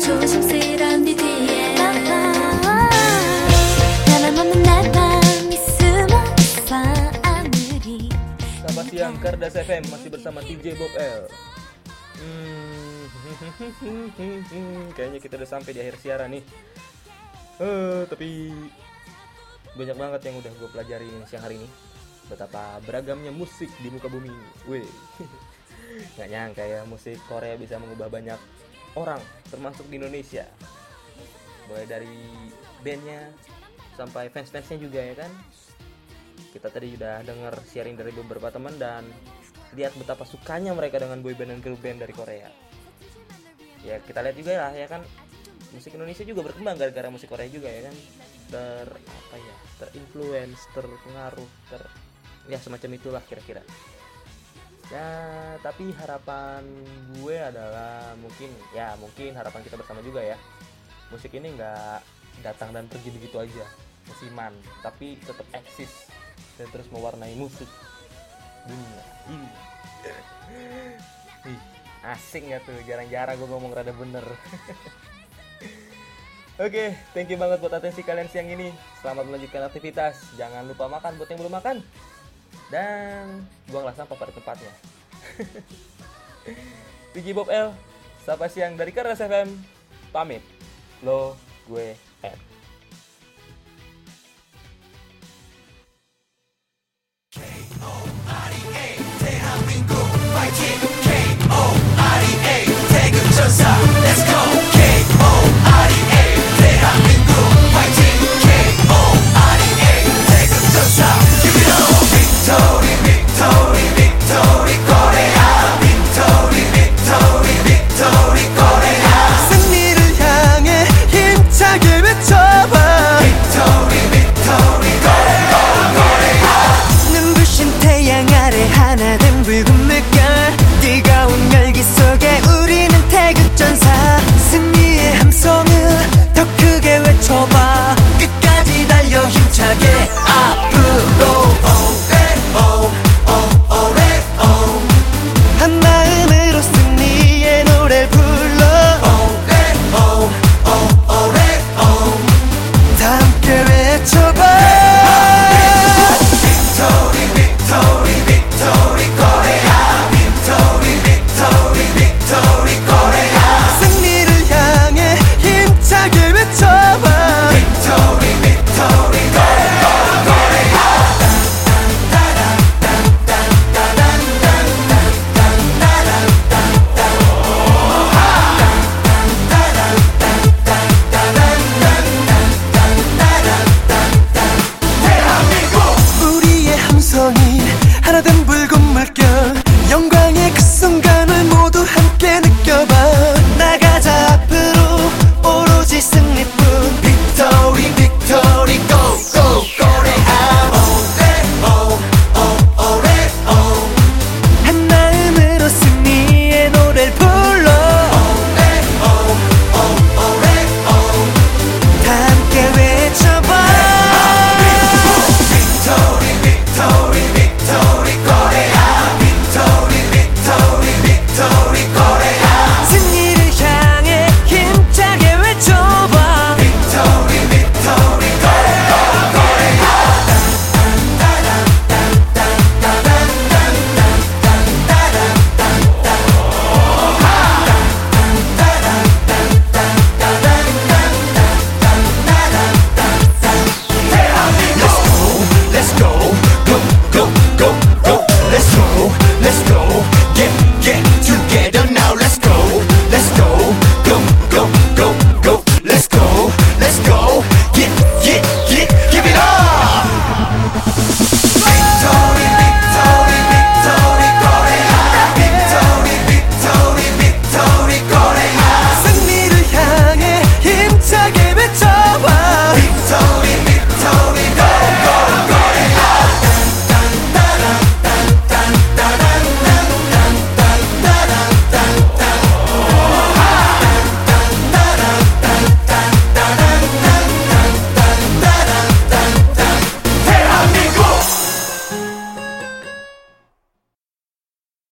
Selamat siang Kardas FM masih bersama DJ Bob L. Hmm, kayaknya kita udah sampai di akhir siaran nih. Uh, tapi banyak banget yang udah gue pelajari siang hari ini. Betapa beragamnya musik di muka bumi. Wih, nggak nyangka ya musik Korea bisa mengubah banyak orang, termasuk di Indonesia. Mulai dari bandnya sampai fans-fansnya juga ya kan? Kita tadi udah denger sharing dari beberapa teman dan lihat betapa sukanya mereka dengan boyband dan girl band dari Korea. Ya kita lihat juga lah ya kan? Musik Indonesia juga berkembang gara-gara musik Korea juga ya kan? Ter apa ya? Terinfluence terpengaruh ter ya semacam itulah kira-kira ya tapi harapan gue adalah mungkin ya mungkin harapan kita bersama juga ya musik ini nggak datang dan pergi begitu aja musiman tapi tetap eksis dan terus mewarnai musik dunia ini Ih, asing ya tuh jarang-jarang gue ngomong rada bener Oke, thank you banget buat atensi kalian siang ini. Selamat melanjutkan aktivitas. Jangan lupa makan buat yang belum makan. Dan buanglah sampah pada tempatnya. Digi Bob L, Sapa Siang dari Keras FM, pamit. Lo, gue, Ed.